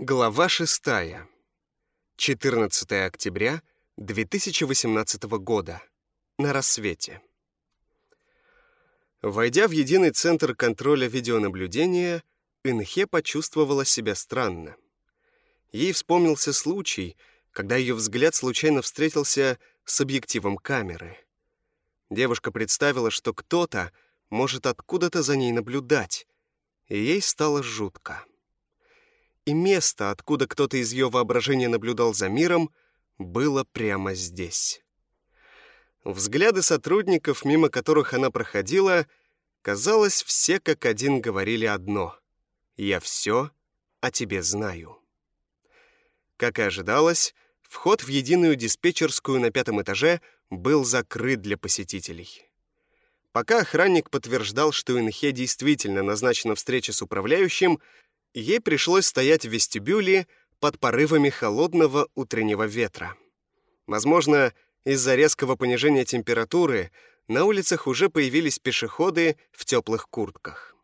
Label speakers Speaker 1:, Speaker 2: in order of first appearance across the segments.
Speaker 1: Глава 6. 14 октября 2018 года. На рассвете. Войдя в единый центр контроля видеонаблюдения, Инхе почувствовала себя странно. Ей вспомнился случай, когда ее взгляд случайно встретился с объективом камеры. Девушка представила, что кто-то может откуда-то за ней наблюдать, и ей стало жутко и место, откуда кто-то из ее воображения наблюдал за миром, было прямо здесь. Взгляды сотрудников, мимо которых она проходила, казалось, все как один говорили одно «Я все о тебе знаю». Как и ожидалось, вход в единую диспетчерскую на пятом этаже был закрыт для посетителей. Пока охранник подтверждал, что Инхе действительно назначена встреча с управляющим, ей пришлось стоять в вестибюле под порывами холодного утреннего ветра. Возможно, из-за резкого понижения температуры на улицах уже появились пешеходы в теплых куртках.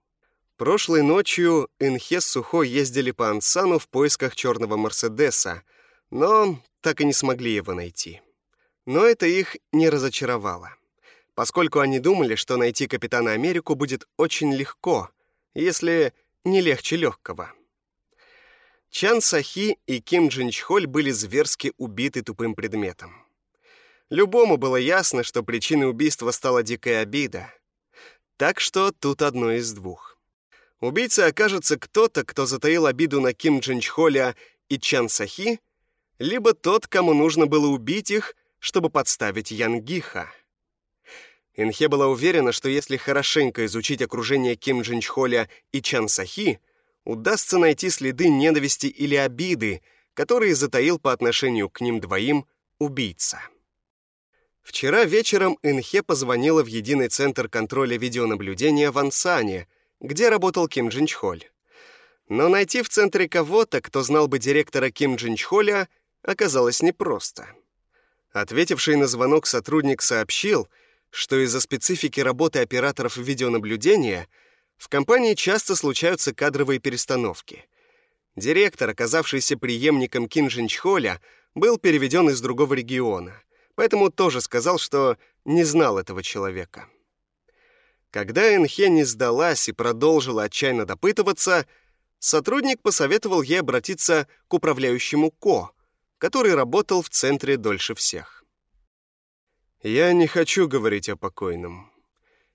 Speaker 1: Прошлой ночью Инхе с Сухо ездили по Ансану в поисках черного Мерседеса, но так и не смогли его найти. Но это их не разочаровало, поскольку они думали, что найти Капитана Америку будет очень легко, если не легче легкого. Чан Сахи и Ким Джин Чхоль были зверски убиты тупым предметом. Любому было ясно, что причиной убийства стала дикая обида. Так что тут одно из двух. Убийцей окажется кто-то, кто затаил обиду на Ким Джин Чхоля и Чан Сахи, либо тот, кому нужно было убить их, чтобы подставить Янгиха. Инхе была уверена, что если хорошенько изучить окружение Ким Джин Чхоля и Чан Сахи, удастся найти следы ненависти или обиды, которые затаил по отношению к ним двоим убийца. Вчера вечером Инхе позвонила в единый центр контроля видеонаблюдения в Ансане, где работал Ким Джин Чхоль. Но найти в центре кого-то, кто знал бы директора Ким Джин Чхоля, оказалось непросто. Ответивший на звонок сотрудник сообщил — что из-за специфики работы операторов видеонаблюдения в компании часто случаются кадровые перестановки. Директор, оказавшийся преемником Кин Чхоля, был переведен из другого региона, поэтому тоже сказал, что не знал этого человека. Когда Энхе не сдалась и продолжила отчаянно допытываться, сотрудник посоветовал ей обратиться к управляющему Ко, который работал в центре дольше всех. Я не хочу говорить о покойном.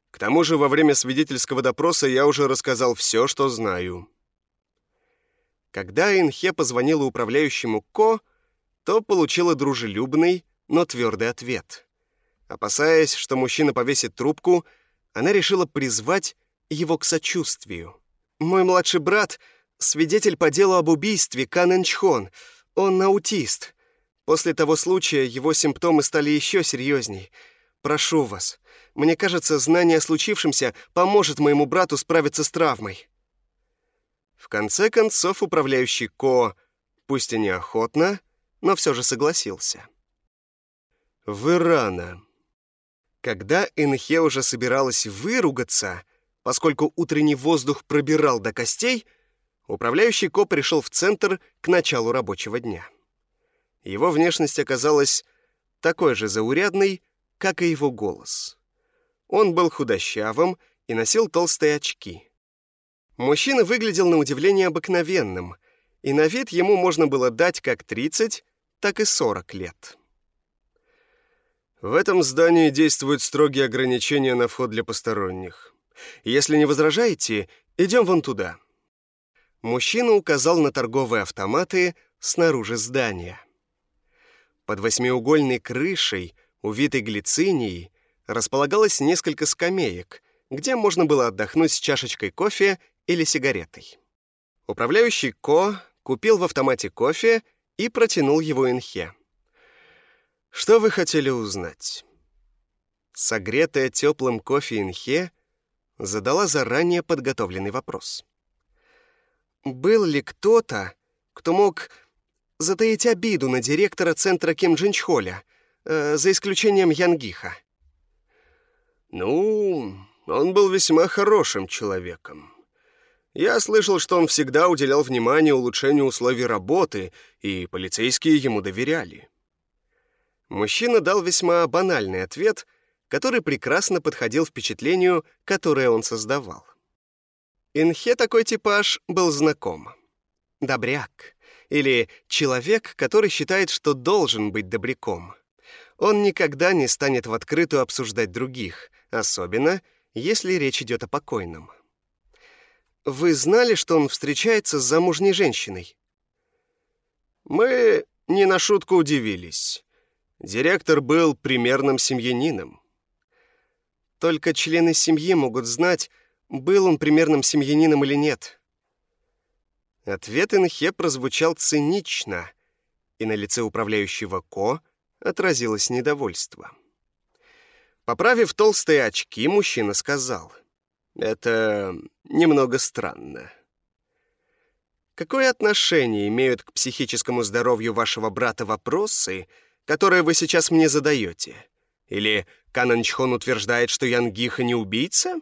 Speaker 1: К тому же во время свидетельского допроса я уже рассказал все, что знаю. Когда Инхе позвонила управляющему Ко, то получила дружелюбный, но твердый ответ. Опасаясь, что мужчина повесит трубку, она решила призвать его к сочувствию. «Мой младший брат — свидетель по делу об убийстве Кан Энчхон. Он аутист. После того случая его симптомы стали еще серьезней. Прошу вас, мне кажется, знание о случившемся поможет моему брату справиться с травмой». В конце концов, управляющий Ко, пусть и неохотно, но все же согласился. «Вы рано». Когда Энхе уже собиралась выругаться, поскольку утренний воздух пробирал до костей, управляющий Ко пришел в центр к началу рабочего дня. Его внешность оказалась такой же заурядной, как и его голос. Он был худощавым и носил толстые очки. Мужчина выглядел на удивление обыкновенным, и на вид ему можно было дать как 30, так и 40 лет. В этом здании действуют строгие ограничения на вход для посторонних. Если не возражаете, идем вон туда. Мужчина указал на торговые автоматы снаружи здания. Под восьмиугольной крышей, увитой глицинией, располагалось несколько скамеек, где можно было отдохнуть с чашечкой кофе или сигаретой. Управляющий Ко купил в автомате кофе и протянул его Инхе. «Что вы хотели узнать?» Согретая теплым кофе Инхе задала заранее подготовленный вопрос. «Был ли кто-то, кто мог затаить обиду на директора центра Ким Джинчхоля, э, за исключением Янгиха.
Speaker 2: Ну, он был весьма хорошим человеком.
Speaker 1: Я слышал, что он всегда уделял внимание улучшению условий работы, и полицейские ему доверяли. Мужчина дал весьма банальный ответ, который прекрасно подходил впечатлению, которое он создавал. Инхе такой типаж был знаком. Добряк. Или человек, который считает, что должен быть добряком. Он никогда не станет в открытую обсуждать других, особенно если речь идет о покойном. Вы знали, что он встречается с замужней женщиной? Мы не на шутку удивились. Директор был примерным семьянином. Только члены семьи могут знать, был он примерным семьянином или нет. Ответ Инхе прозвучал цинично, и на лице управляющего Ко отразилось недовольство. Поправив толстые очки, мужчина сказал, «Это немного странно». Какое отношение имеют к психическому здоровью вашего брата вопросы, которые вы сейчас мне задаете? Или Канан Чхон утверждает, что Янгиха не убийца?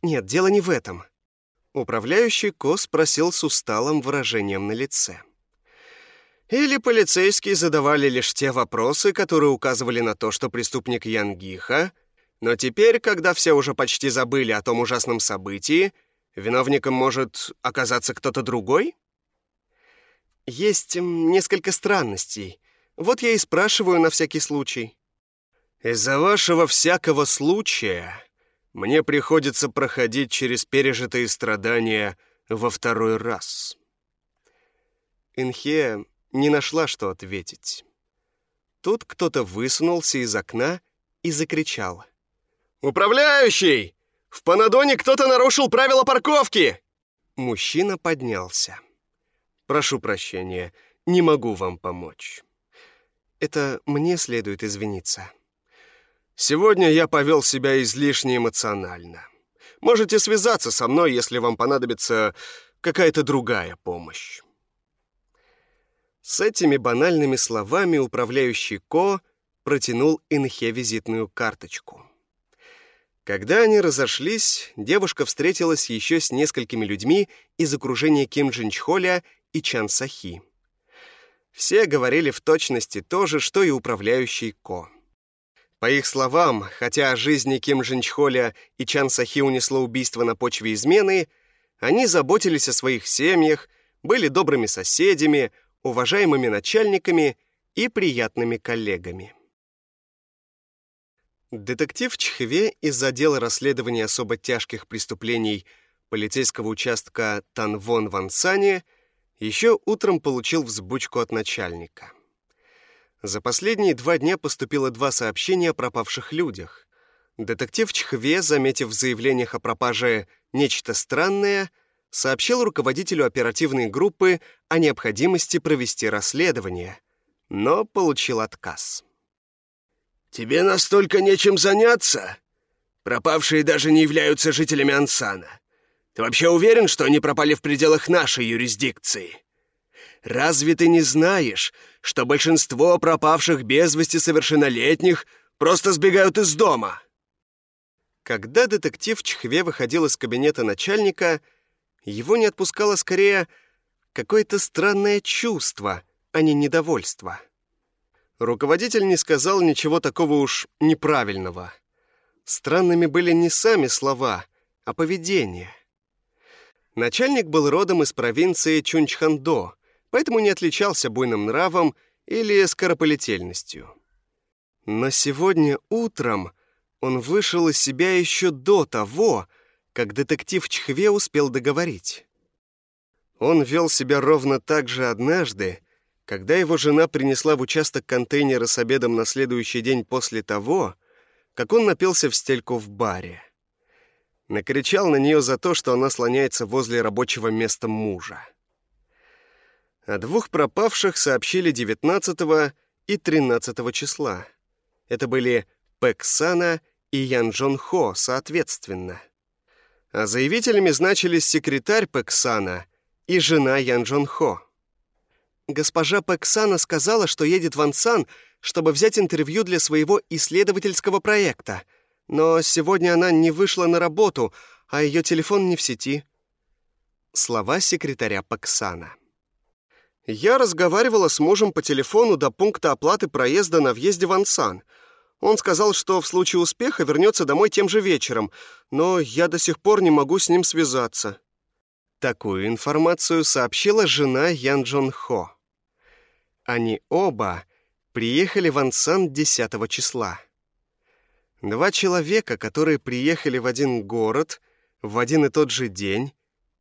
Speaker 1: Нет, дело не в этом. Управляющий Ко спросил с усталым выражением на лице. Или полицейские задавали лишь те вопросы, которые указывали на то, что преступник Янгиха, но теперь, когда все уже почти забыли о том ужасном событии, виновником может оказаться кто-то другой? Есть несколько странностей. Вот я и спрашиваю на всякий случай. Из-за вашего всякого случая мне приходится проходить через пережитые страдания во второй раз. Инхе не нашла, что ответить. Тут кто-то высунулся из окна и закричал. «Управляющий! В Панадоне кто-то нарушил правила парковки!» Мужчина поднялся. «Прошу прощения, не могу вам помочь. Это мне следует извиниться». «Сегодня я повел себя излишне эмоционально. Можете связаться со мной, если вам понадобится какая-то другая помощь». С этими банальными словами управляющий Ко протянул Инхе визитную карточку. Когда они разошлись, девушка встретилась еще с несколькими людьми из окружения Ким Джинчхоля и Чан Сахи. Все говорили в точности то же, что и управляющий Ко. По их словам, хотя жизни Ким Джинчхоля и Чан Сахи унесло убийство на почве измены, они заботились о своих семьях, были добрыми соседями, уважаемыми начальниками и приятными коллегами. Детектив Чхве из отдела расследования особо тяжких преступлений полицейского участка Танвон в Ансане еще утром получил взбучку от начальника. За последние два дня поступило два сообщения о пропавших людях. Детектив Чхве, заметив в заявлениях о пропаже нечто странное, сообщил руководителю оперативной группы о необходимости провести расследование, но получил отказ. «Тебе настолько нечем заняться? Пропавшие даже не являются жителями Ансана. Ты вообще уверен, что они пропали в пределах нашей юрисдикции? Разве ты не знаешь, что большинство пропавших без вести совершеннолетних просто сбегают из дома?» Когда детектив Чхве выходил из кабинета начальника, его не отпускало скорее какое-то странное чувство, а не недовольство. Руководитель не сказал ничего такого уж неправильного. Странными были не сами слова, а поведение. Начальник был родом из провинции Чунчхандо, поэтому не отличался буйным нравом или скоропалительностью. Но сегодня утром он вышел из себя еще до того, как детектив Чхве успел договорить. Он вел себя ровно так же однажды, когда его жена принесла в участок контейнеры с обедом на следующий день после того, как он напился в стельку в баре. Накричал на нее за то, что она слоняется возле рабочего места мужа. О двух пропавших сообщили 19 и 13 числа. Это были Пэк Сана и Ян Джон Хо, соответственно а заявителями значились секретарь Пэксана и жена Ян Джон Хо. Госпожа Пэксана сказала, что едет в Ансан, чтобы взять интервью для своего исследовательского проекта, но сегодня она не вышла на работу, а ее телефон не в сети. слова секретаря Паксана. «Я разговаривала с мужем по телефону до пункта оплаты проезда на въезде в Ансан. Он сказал, что в случае успеха вернется домой тем же вечером, но я до сих пор не могу с ним связаться». Такую информацию сообщила жена Ян Джон Хо. Они оба приехали в Ансан 10 числа. Два человека, которые приехали в один город в один и тот же день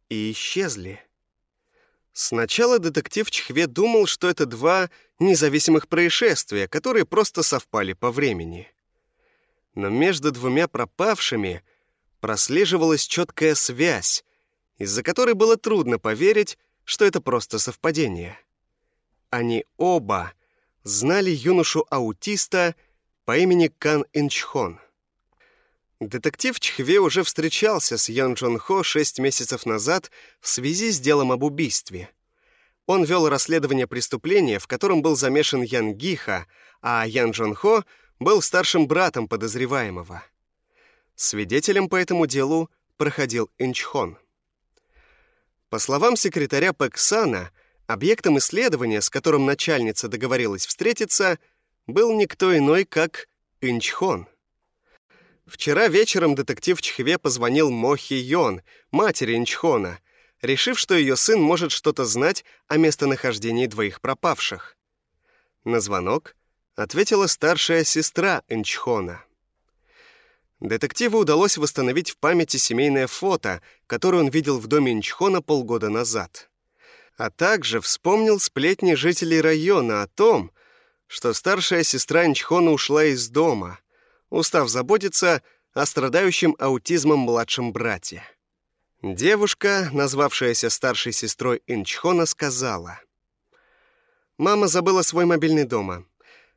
Speaker 1: и исчезли. Сначала детектив Чхве думал, что это два независимых происшествия, которые просто совпали по времени. Но между двумя пропавшими прослеживалась четкая связь, из-за которой было трудно поверить, что это просто совпадение. Они оба знали юношу-аутиста по имени Кан Инчхон. Детектив Чхве уже встречался с Ян Джон Хо шесть месяцев назад в связи с делом об убийстве. Он вел расследование преступления, в котором был замешан Ян Гиха, а Ян Джон Хо был старшим братом подозреваемого. Свидетелем по этому делу проходил Инчхон. По словам секретаря Пэксана, объектом исследования, с которым начальница договорилась встретиться, был никто иной, как Инчхон. Вчера вечером детектив Чхве позвонил Мо Хи Йон, матери Инчхона, решив, что ее сын может что-то знать о местонахождении двоих пропавших. На звонок ответила старшая сестра Инчхона. Детективу удалось восстановить в памяти семейное фото, которое он видел в доме Инчхона полгода назад. А также вспомнил сплетни жителей района о том, что старшая сестра Инчхона ушла из дома — устав заботиться о страдающем аутизмом младшем брате. Девушка, назвавшаяся старшей сестрой Инчхона, сказала. «Мама забыла свой мобильный дома.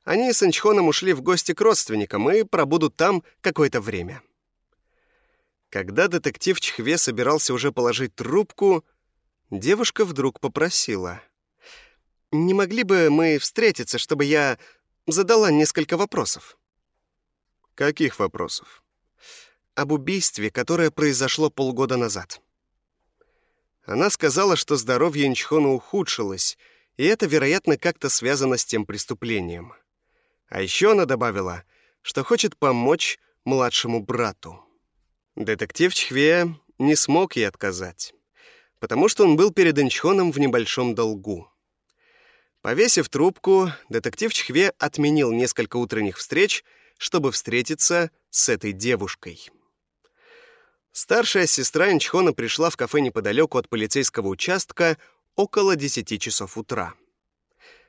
Speaker 1: Они с Инчхоном ушли в гости к родственникам и пробудут там какое-то время». Когда детектив Чхве собирался уже положить трубку, девушка вдруг попросила. «Не могли бы мы встретиться, чтобы я задала несколько вопросов?» Каких вопросов? Об убийстве, которое произошло полгода назад. Она сказала, что здоровье Инчхона ухудшилось, и это, вероятно, как-то связано с тем преступлением. А еще она добавила, что хочет помочь младшему брату. Детектив Чхве не смог ей отказать, потому что он был перед Инчхоном в небольшом долгу. Повесив трубку, детектив Чхве отменил несколько утренних встреч чтобы встретиться с этой девушкой. Старшая сестра Инчхона пришла в кафе неподалеку от полицейского участка около 10 часов утра.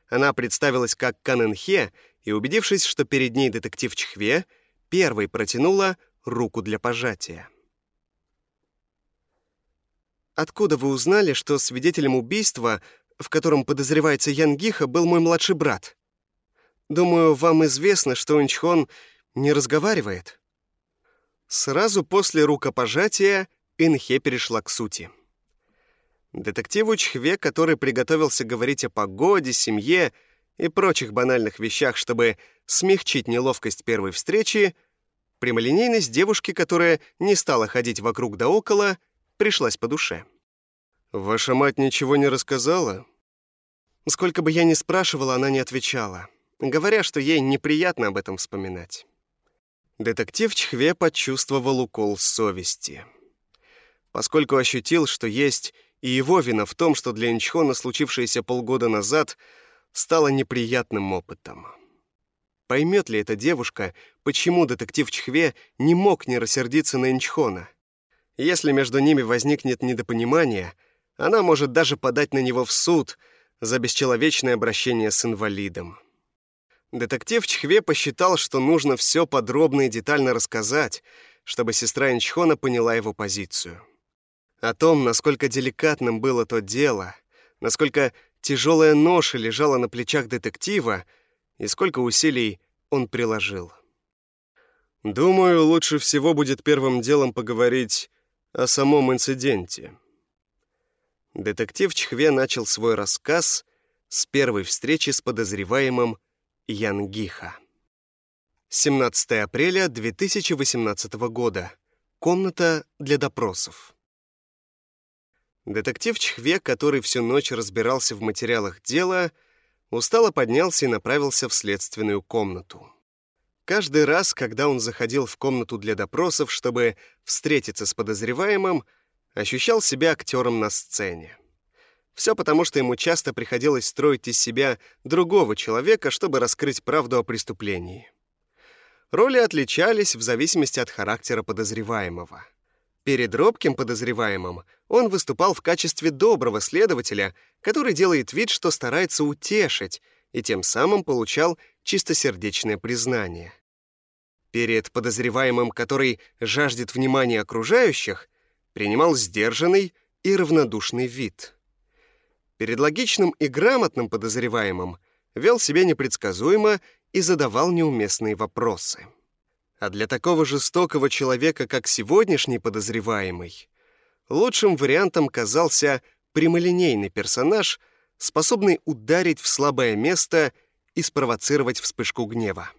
Speaker 1: Она представилась как Канэнхе и, убедившись, что перед ней детектив Чхве, первой протянула руку для пожатия. «Откуда вы узнали, что свидетелем убийства, в котором подозревается Ян Гиха, был мой младший брат?» Думаю, вам известно, что Инчхон не разговаривает». Сразу после рукопожатия Инхе перешла к сути. Детективу Чхве, который приготовился говорить о погоде, семье и прочих банальных вещах, чтобы смягчить неловкость первой встречи, прямолинейность девушки, которая не стала ходить вокруг да около, пришлась по душе. «Ваша мать ничего не рассказала?» Сколько бы я ни спрашивала, она не отвечала говоря, что ей неприятно об этом вспоминать. Детектив Чхве почувствовал укол совести. Поскольку ощутил, что есть и его вина в том, что для Инчхона случившееся полгода назад стало неприятным опытом. Поймет ли эта девушка, почему детектив Чхве не мог не рассердиться на Инчхона? Если между ними возникнет недопонимание, она может даже подать на него в суд за бесчеловечное обращение с инвалидом. Детектив Чхве посчитал, что нужно все подробно и детально рассказать, чтобы сестра Инчхона поняла его позицию. О том, насколько деликатным было то дело, насколько тяжелая ноша лежала на плечах детектива и сколько усилий он приложил. «Думаю, лучше всего будет первым делом поговорить о самом инциденте». Детектив Чхве начал свой рассказ с первой встречи с подозреваемым Янгиха. 17 апреля 2018 года. Комната для допросов. Детектив Чхве, который всю ночь разбирался в материалах дела, устало поднялся и направился в следственную комнату. Каждый раз, когда он заходил в комнату для допросов, чтобы встретиться с подозреваемым, ощущал себя актером на сцене. Все потому, что ему часто приходилось строить из себя другого человека, чтобы раскрыть правду о преступлении. Роли отличались в зависимости от характера подозреваемого. Перед робким подозреваемым он выступал в качестве доброго следователя, который делает вид, что старается утешить, и тем самым получал чистосердечное признание. Перед подозреваемым, который жаждет внимания окружающих, принимал сдержанный и равнодушный вид. Перед логичным и грамотным подозреваемым вел себя непредсказуемо и задавал неуместные вопросы. А для такого жестокого человека, как сегодняшний подозреваемый, лучшим вариантом казался прямолинейный персонаж, способный ударить в слабое место и спровоцировать вспышку гнева.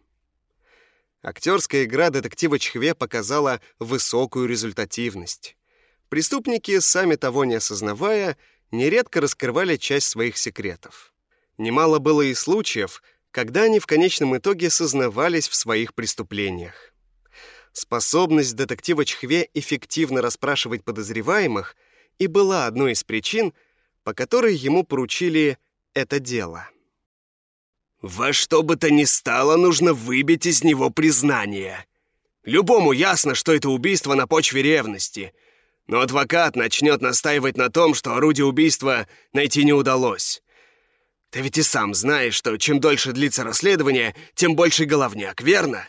Speaker 1: Актерская игра детектива Чхве показала высокую результативность. Преступники, сами того не осознавая, нередко раскрывали часть своих секретов. Немало было и случаев, когда они в конечном итоге сознавались в своих преступлениях. Способность детектива Чхве эффективно расспрашивать подозреваемых и была одной из причин, по которой ему поручили это дело.
Speaker 2: «Во что бы то ни стало, нужно выбить из него признание. Любому ясно, что это убийство на почве ревности, но адвокат начнет настаивать на том, что орудие убийства найти не удалось. Ты ведь и сам знаешь, что чем дольше длится расследование, тем больше головняк, верно?»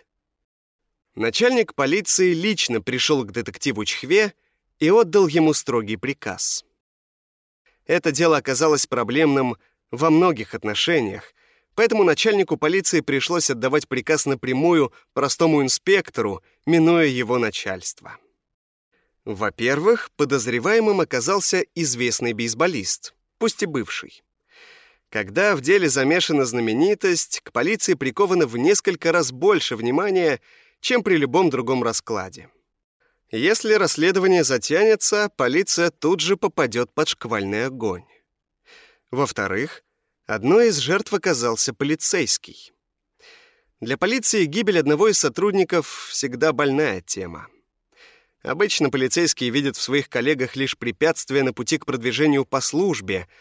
Speaker 1: Начальник полиции лично пришел к детективу Чхве и отдал ему строгий приказ. Это дело оказалось проблемным во многих отношениях, поэтому начальнику полиции пришлось отдавать приказ напрямую простому инспектору, минуя его начальство. Во-первых, подозреваемым оказался известный бейсболист, пусть и бывший. Когда в деле замешана знаменитость, к полиции приковано в несколько раз больше внимания, чем при любом другом раскладе. Если расследование затянется, полиция тут же попадет под шквальный огонь. Во-вторых, одной из жертв оказался полицейский. Для полиции гибель одного из сотрудников всегда больная тема. Обычно полицейские видят в своих коллегах лишь препятствия на пути к продвижению по службе —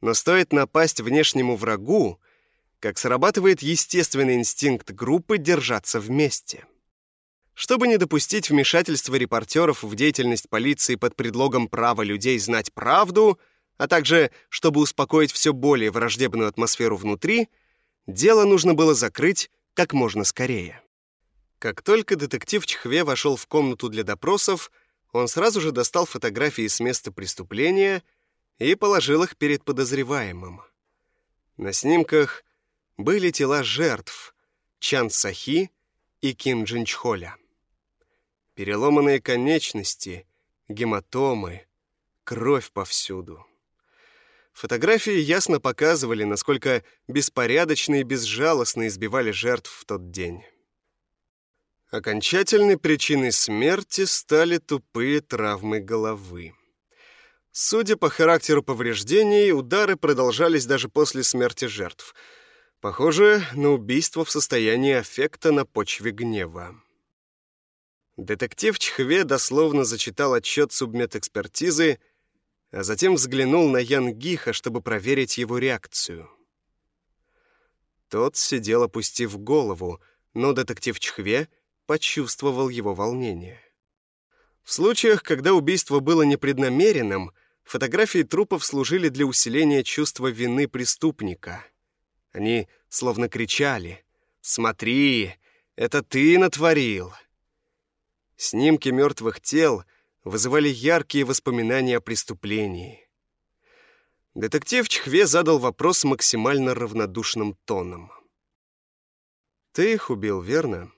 Speaker 1: но стоит напасть внешнему врагу, как срабатывает естественный инстинкт группы держаться вместе. Чтобы не допустить вмешательства репортеров в деятельность полиции под предлогом права людей знать правду, а также чтобы успокоить все более враждебную атмосферу внутри, дело нужно было закрыть как можно скорее. Как только детектив Чхве вошел в комнату для допросов, он сразу же достал фотографии с места преступления — и положил их перед подозреваемым. На снимках были тела жертв Чан Сахи и Ким Джинчхоля. Переломанные конечности, гематомы, кровь повсюду. Фотографии ясно показывали, насколько беспорядочно и безжалостно избивали жертв в тот день. Окончательной причиной смерти стали тупые травмы головы. Судя по характеру повреждений, удары продолжались даже после смерти жертв. Похоже на убийство в состоянии аффекта на почве гнева. Детектив Чхве дословно зачитал отчет субмедэкспертизы, а затем взглянул на Ян Гиха, чтобы проверить его реакцию. Тот сидел, опустив голову, но детектив Чхве почувствовал его волнение. В случаях, когда убийство было непреднамеренным, фотографии трупов служили для усиления чувства вины преступника. Они словно кричали «Смотри, это ты натворил!». Снимки мертвых тел вызывали яркие воспоминания о преступлении. Детектив Чхве задал вопрос максимально равнодушным тоном. «Ты их убил, верно?»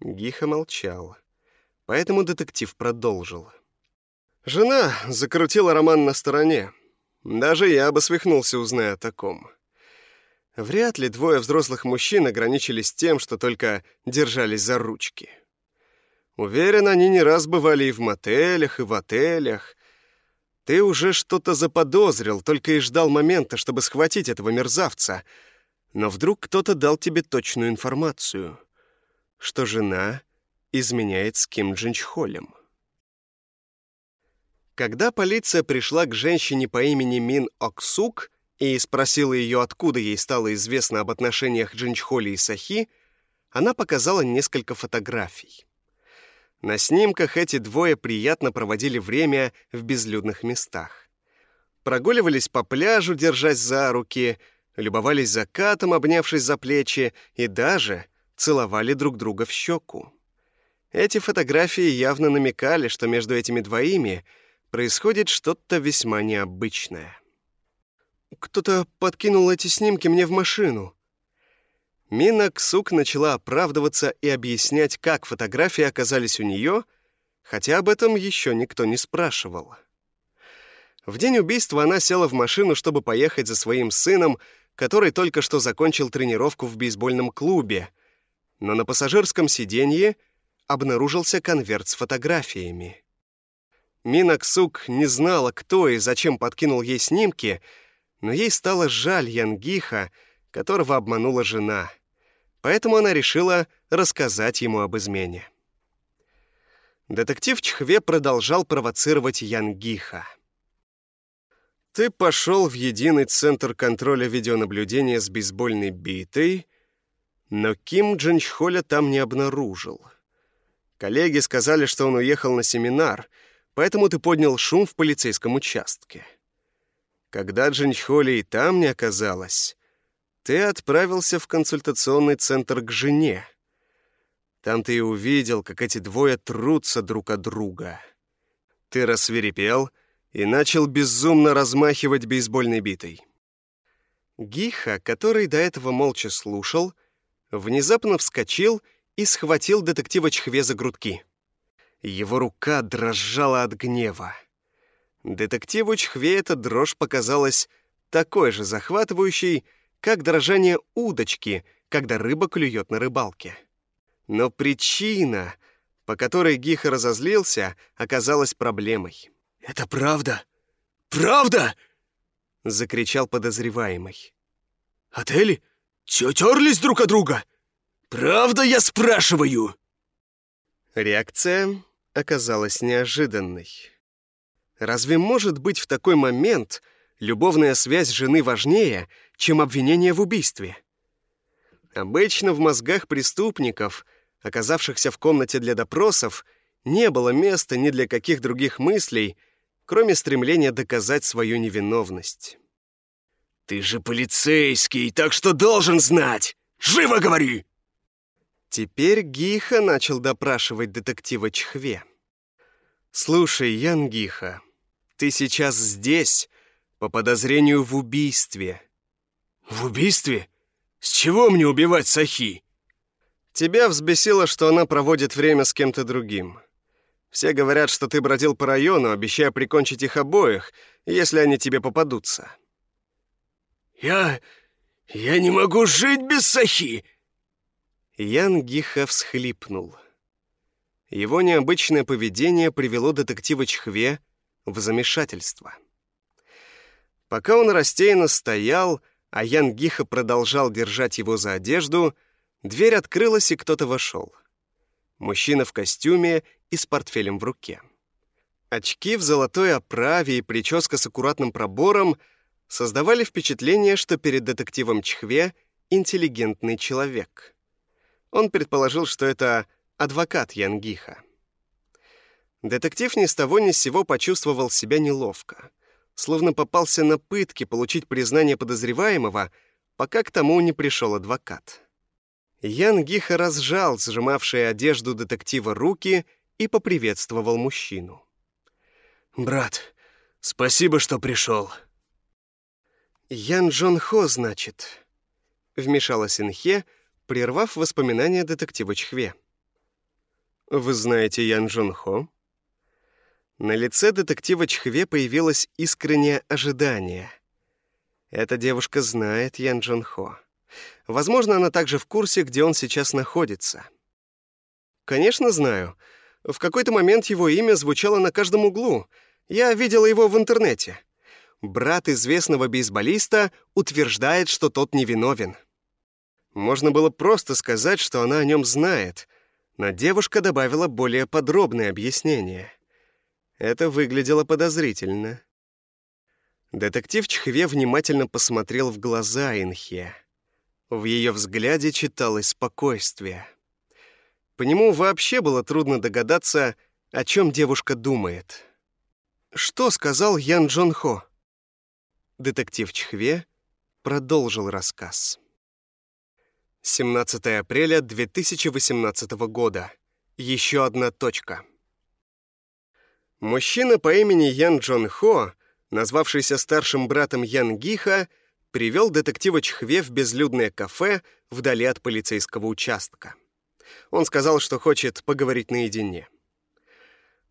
Speaker 1: Гиха молчал. Поэтому детектив продолжил. Жена закрутила роман на стороне. Даже я бы свихнулся, узная о таком. Вряд ли двое взрослых мужчин ограничились тем, что только держались за ручки. Уверен, они не раз бывали и в мотелях, и в отелях. Ты уже что-то заподозрил, только и ждал момента, чтобы схватить этого мерзавца. Но вдруг кто-то дал тебе точную информацию, что жена изменяет с Ким Джинчхолем. Когда полиция пришла к женщине по имени Мин Оксук и спросила ее, откуда ей стало известно об отношениях Джинчхоли и Сахи, она показала несколько фотографий. На снимках эти двое приятно проводили время в безлюдных местах. Прогуливались по пляжу, держась за руки, любовались закатом, обнявшись за плечи, и даже целовали друг друга в щеку. Эти фотографии явно намекали, что между этими двоими происходит что-то весьма необычное. «Кто-то подкинул эти снимки мне в машину», Мина Ксук начала оправдываться и объяснять, как фотографии оказались у нее, хотя об этом еще никто не спрашивал. В день убийства она села в машину, чтобы поехать за своим сыном, который только что закончил тренировку в бейсбольном клубе, но на пассажирском сиденье обнаружился конверт с фотографиями. Мина Ксук не знала, кто и зачем подкинул ей снимки, но ей стало жаль Янгиха, которого обманула жена поэтому она решила рассказать ему об измене. Детектив Чхве продолжал провоцировать Янгиха. «Ты пошел в единый центр контроля видеонаблюдения с бейсбольной битой, но Ким Джинчхоля там не обнаружил. Коллеги сказали, что он уехал на семинар, поэтому ты поднял шум в полицейском участке. Когда Джинчхоли и там не оказалось, ты отправился в консультационный центр к жене. Там ты и увидел, как эти двое трутся друг от друга. Ты рассверепел и начал безумно размахивать бейсбольной битой. Гиха, который до этого молча слушал, внезапно вскочил и схватил детектива Чхве за грудки. Его рука дрожала от гнева. Детективу Чхве эта дрожь показалась такой же захватывающей, как дрожание удочки, когда рыба клюет на рыбалке. Но причина, по которой Гиха разозлился, оказалась проблемой.
Speaker 2: «Это правда? Правда?» — закричал подозреваемый. «Отели? Терлись друг от друга? Правда, я спрашиваю?»
Speaker 1: Реакция оказалась неожиданной. Разве может быть в такой момент любовная связь жены важнее, чем обвинение в убийстве. Обычно в мозгах преступников, оказавшихся в комнате для допросов, не было места ни для каких других мыслей, кроме стремления доказать свою невиновность.
Speaker 2: «Ты же полицейский, так что должен знать! Живо говори!»
Speaker 1: Теперь Гиха начал допрашивать детектива Чхве. «Слушай, Ян Гиха, ты сейчас здесь по подозрению в убийстве.
Speaker 2: «В убийстве? С чего мне убивать Сахи?»
Speaker 1: «Тебя взбесило, что она проводит время с кем-то другим. Все говорят, что ты бродил по району, обещая прикончить их обоих, если они тебе попадутся».
Speaker 2: «Я... я не могу жить без Сахи!»
Speaker 1: Ян Гиха всхлипнул. Его необычное поведение привело детектива Чхве в замешательство. Пока он растерянно стоял, а Ян Гиха продолжал держать его за одежду, дверь открылась, и кто-то вошел. Мужчина в костюме и с портфелем в руке. Очки в золотой оправе и прическа с аккуратным пробором создавали впечатление, что перед детективом Чхве интеллигентный человек. Он предположил, что это адвокат Ян Гиха. Детектив ни с того ни с сего почувствовал себя неловко словно попался на пытки получить признание подозреваемого, пока к тому не пришел адвокат. Ян Гиха разжал сжимавшие одежду детектива руки и поприветствовал мужчину.
Speaker 2: «Брат, спасибо, что пришел».
Speaker 1: «Ян Джон Хо, значит», — вмешалась Инхе, прервав воспоминания детектива Чхве. «Вы знаете Ян Джон Хо?» На лице детектива Чхве появилось искреннее ожидание. Эта девушка знает Ян Джон Хо. Возможно, она также в курсе, где он сейчас находится. Конечно, знаю. В какой-то момент его имя звучало на каждом углу. Я видела его в интернете. Брат известного бейсболиста утверждает, что тот невиновен. Можно было просто сказать, что она о нем знает, но девушка добавила более подробное объяснение. Это выглядело подозрительно. Детектив Чхве внимательно посмотрел в глаза Инхе. В ее взгляде читалось спокойствие. По нему вообще было трудно догадаться, о чем девушка думает. Что сказал Ян Джон Хо? Детектив Чхве продолжил рассказ. 17 апреля 2018 года. Еще одна точка. Мужчина по имени Ян Джон Хо, назвавшийся старшим братом Ян Гиха, привел детектива Чхве в безлюдное кафе вдали от полицейского участка. Он сказал, что хочет поговорить наедине.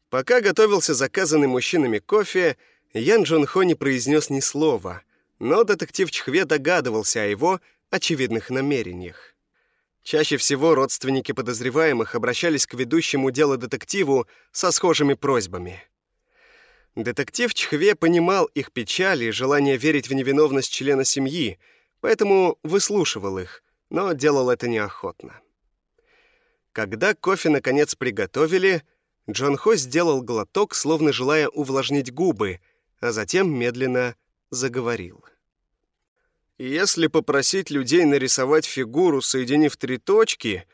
Speaker 1: Пока готовился заказанный мужчинами кофе, Ян Джон Хо не произнес ни слова, но детектив Чхве догадывался о его очевидных намерениях. Чаще всего родственники подозреваемых обращались к ведущему дело детективу со схожими просьбами. Детектив Чхве понимал их печали и желание верить в невиновность члена семьи, поэтому выслушивал их, но делал это неохотно. Когда кофе наконец приготовили, Джон Хо сделал глоток, словно желая увлажнить губы, а затем медленно заговорил. Если попросить людей нарисовать фигуру, соединив три точки,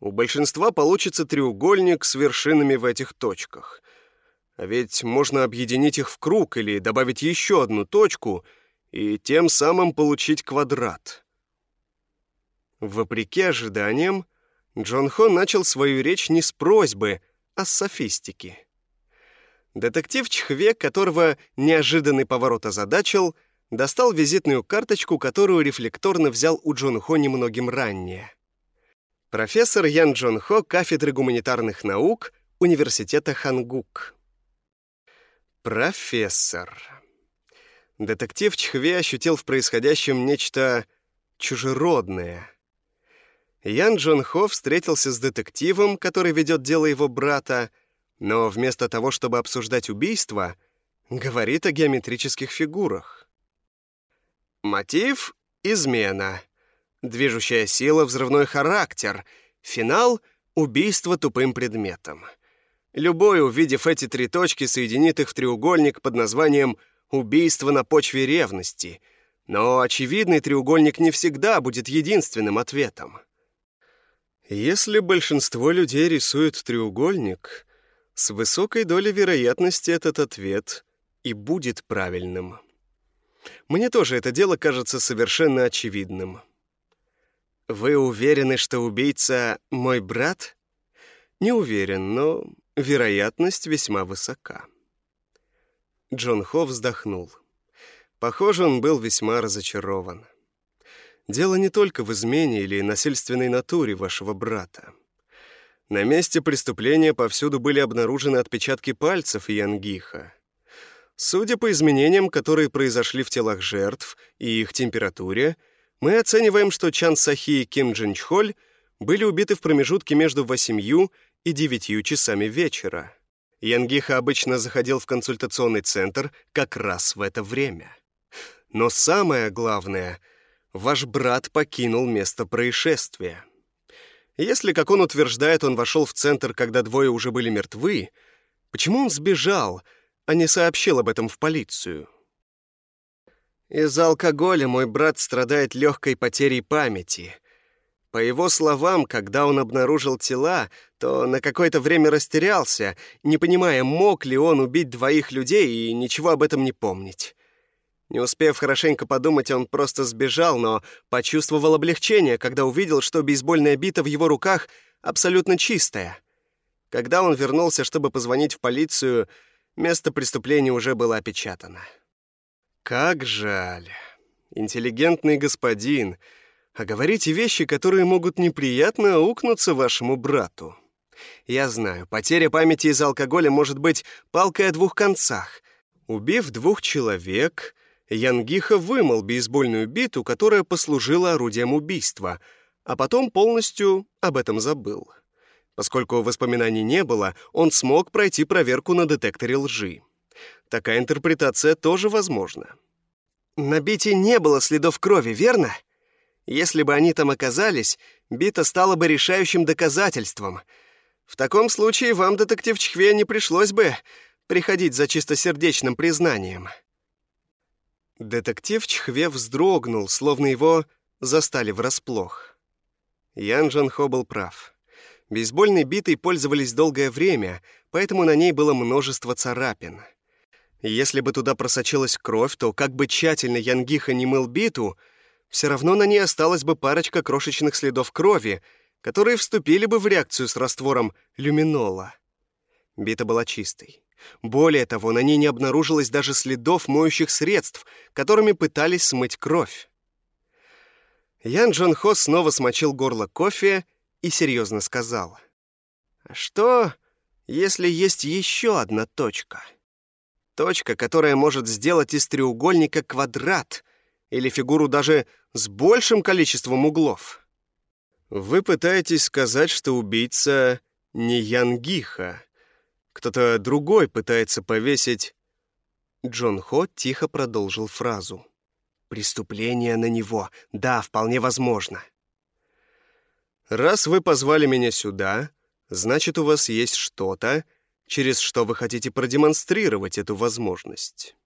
Speaker 1: у большинства получится треугольник с вершинами в этих точках. А ведь можно объединить их в круг или добавить еще одну точку и тем самым получить квадрат. Вопреки ожиданиям, Джон Хо начал свою речь не с просьбы, а с софистики. Детектив Чхве, которого неожиданный поворот озадачил, достал визитную карточку, которую рефлекторно взял у Джон Хо немногим ранее. Профессор Ян Джон Хо кафедры гуманитарных наук Университета Хангук. Профессор. Детектив Чхве ощутил в происходящем нечто чужеродное — Ян Джон Хо встретился с детективом, который ведет дело его брата, но вместо того, чтобы обсуждать убийство, говорит о геометрических фигурах. Мотив — измена. Движущая сила — взрывной характер. Финал — убийство тупым предметом. Любой, увидев эти три точки, соединит их в треугольник под названием «убийство на почве ревности». Но очевидный треугольник не всегда будет единственным ответом. Если большинство людей рисует треугольник, с высокой долей вероятности этот ответ и будет правильным. Мне тоже это дело кажется совершенно очевидным. Вы уверены, что убийца мой брат? Не уверен, но вероятность весьма высока. Джон Хо вздохнул. Похоже, он был весьма разочарован. Дело не только в измене или насильственной натуре вашего брата. На месте преступления повсюду были обнаружены отпечатки пальцев Янгиха. Судя по изменениям, которые произошли в телах жертв и их температуре, мы оцениваем, что Чан Сахи и Ким Джин Чхоль были убиты в промежутке между восемью и девятью часами вечера. Янгиха обычно заходил в консультационный центр как раз в это время. Но самое главное — ваш брат покинул место происшествия. Если, как он утверждает, он вошел в центр, когда двое уже были мертвы, почему он сбежал, а не сообщил об этом в полицию? Из-за алкоголя мой брат страдает легкой потерей памяти. По его словам, когда он обнаружил тела, то на какое-то время растерялся, не понимая, мог ли он убить двоих людей и ничего об этом не помнить. Не успев хорошенько подумать, он просто сбежал, но почувствовал облегчение, когда увидел, что бейсбольная бита в его руках абсолютно чистая. Когда он вернулся, чтобы позвонить в полицию, место преступления уже было опечатано. Как жаль. Интеллигентный господин, а говорите вещи, которые могут неприятно аукнуться вашему брату. Я знаю, потеря памяти из-за алкоголя может быть палкой о двух концах. Убив двух человек, Янгиха вымыл бейсбольную биту, которая послужила орудием убийства, а потом полностью об этом забыл. Поскольку воспоминаний не было, он смог пройти проверку на детекторе лжи. Такая интерпретация тоже возможна.
Speaker 3: На бите не было следов крови, верно? Если бы они там оказались, бита стала бы решающим доказательством. В таком случае вам, детектив Чхве, не пришлось бы приходить за чистосердечным признанием.
Speaker 1: Детектив Чхве вздрогнул, словно его застали врасплох. Ян Джан Хо был прав. Бейсбольной битой пользовались долгое время, поэтому на ней было множество царапин. Если бы туда просочилась кровь, то как бы тщательно Янгиха не мыл биту, все равно на ней осталась бы парочка крошечных следов крови, которые вступили бы в реакцию с раствором люминола. Бита была чистой. Более того, на ней не обнаружилось даже следов моющих средств, которыми пытались смыть кровь. Ян Джон Хо снова смочил горло кофе и серьезно сказал.
Speaker 3: «А что, если есть еще одна точка? Точка, которая может сделать из треугольника квадрат или фигуру даже с большим количеством углов?»
Speaker 1: «Вы пытаетесь сказать, что убийца не Ян Гиха. Кто-то другой пытается повесить...» Джон Хо тихо продолжил фразу.
Speaker 3: Преступление на него. Да, вполне возможно.
Speaker 1: Раз вы позвали меня сюда, значит, у вас есть что-то, через что вы хотите продемонстрировать эту возможность.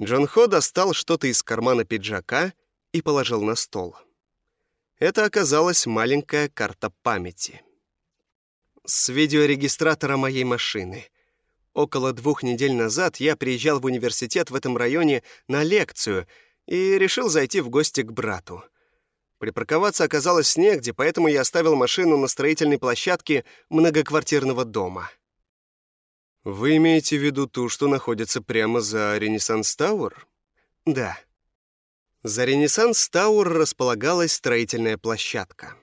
Speaker 1: Джон Хо достал что-то из кармана пиджака и положил на стол. Это оказалась маленькая карта памяти.
Speaker 3: С видеорегистратора моей машины. Около двух недель назад я приезжал в университет в этом районе на лекцию — и решил зайти в гости к брату. Припарковаться оказалось негде, поэтому я оставил машину на строительной площадке многоквартирного дома.
Speaker 1: Вы имеете в виду ту, что находится прямо за Ренессанс Тауэр?
Speaker 3: Да. За Ренессанс Тауэр располагалась строительная площадка.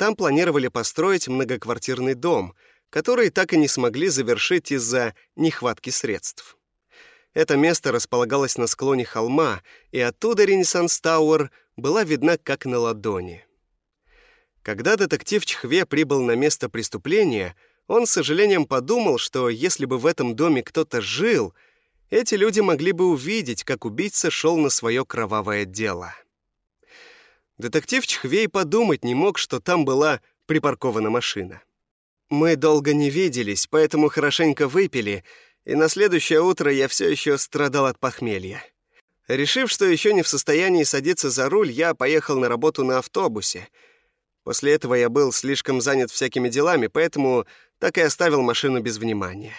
Speaker 3: Там планировали построить многоквартирный дом, который так и не смогли завершить из-за нехватки средств. Это место располагалось на склоне холма, и оттуда Ренессанс Тауэр была видна как на ладони. Когда детектив Чхве прибыл на место преступления, он с сожалением подумал, что если бы в этом доме кто-то жил, эти люди могли бы увидеть, как убийца шел на свое кровавое дело. Детектив Чхвей подумать не мог, что там была припаркована машина. Мы долго не виделись, поэтому хорошенько выпили — и на следующее утро я все еще страдал от похмелья. Решив, что еще не в состоянии садиться за руль, я поехал на работу на автобусе. После этого я был слишком занят всякими делами, поэтому так и оставил машину без внимания.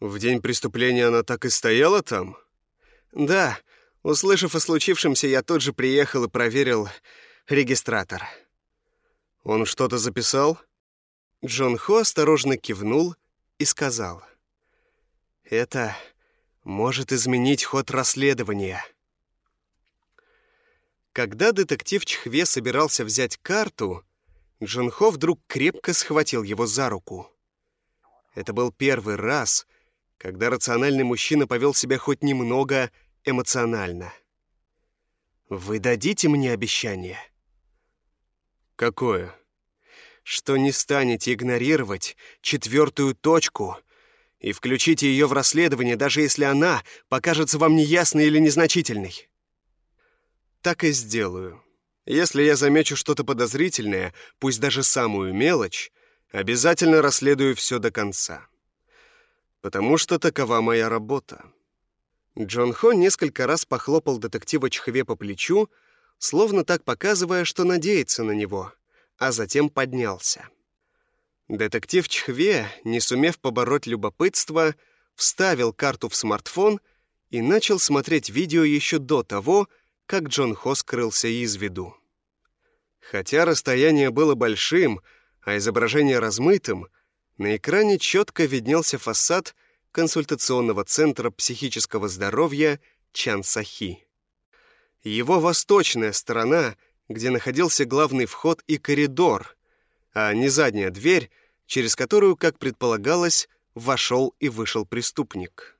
Speaker 1: В день преступления она так и стояла там?
Speaker 3: Да. Услышав о случившемся, я тут же приехал и проверил регистратор.
Speaker 1: Он что-то записал?
Speaker 3: Джон Хо осторожно кивнул и сказал — это может изменить ход расследования. Когда детектив Чхве собирался взять карту, Джунхо вдруг крепко схватил его за руку. Это был первый раз, когда рациональный мужчина повел себя хоть немного эмоционально. «Вы дадите мне обещание?»
Speaker 1: «Какое?»
Speaker 3: «Что не станете игнорировать четвертую точку и включите ее в расследование, даже если она покажется вам неясной или незначительной.
Speaker 1: Так и сделаю. Если я замечу что-то подозрительное, пусть даже самую мелочь, обязательно расследую все до конца. Потому что такова моя работа.
Speaker 3: Джон Хо несколько раз похлопал детектива Чхве по плечу, словно так показывая, что надеется на него, а затем поднялся. Детектив Чхве, не сумев побороть любопытство, вставил карту в смартфон и начал смотреть видео еще до того, как Джон Хо скрылся из виду. Хотя расстояние было большим, а изображение размытым, на экране четко виднелся фасад консультационного центра психического здоровья Чан Сахи. Его восточная сторона, где находился главный вход и коридор, а не задняя дверь, через которую, как предполагалось, вошел и вышел преступник.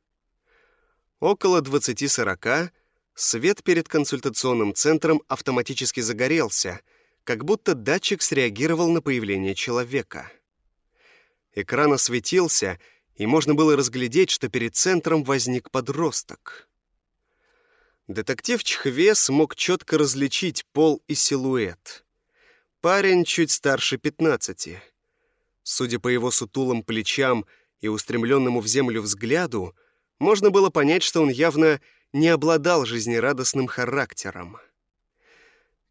Speaker 3: Около 20-40 свет перед консультационным центром автоматически загорелся, как будто датчик среагировал на появление человека. Экран осветился,
Speaker 1: и можно было разглядеть, что перед центром возник подросток. Детектив Чхве смог четко различить пол и силуэт. Парень чуть старше пятнадцати. Судя по его сутулым плечам и устремленному в землю взгляду, можно было понять, что он явно не обладал жизнерадостным характером.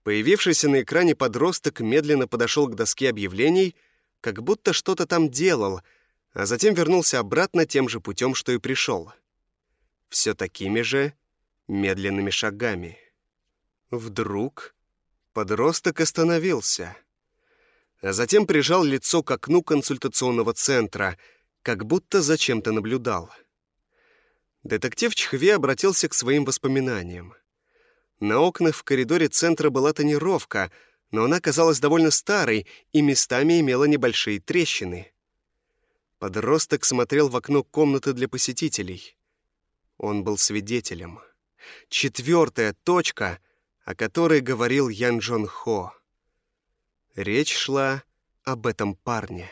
Speaker 1: Появившийся на экране подросток медленно подошел к доске объявлений, как будто что-то там делал, а затем вернулся обратно тем же путем, что и пришел. Все такими же медленными шагами. Вдруг подросток остановился, а затем прижал лицо к окну консультационного центра, как будто зачем-то наблюдал. Детектив Чхве обратился к своим воспоминаниям. На окнах в коридоре центра была тонировка, но она казалась довольно старой и местами имела небольшие трещины. Подросток смотрел в окно комнаты для посетителей. Он был свидетелем. Четвертая точка, о которой говорил Ян Джон Хо. Речь шла об этом парне.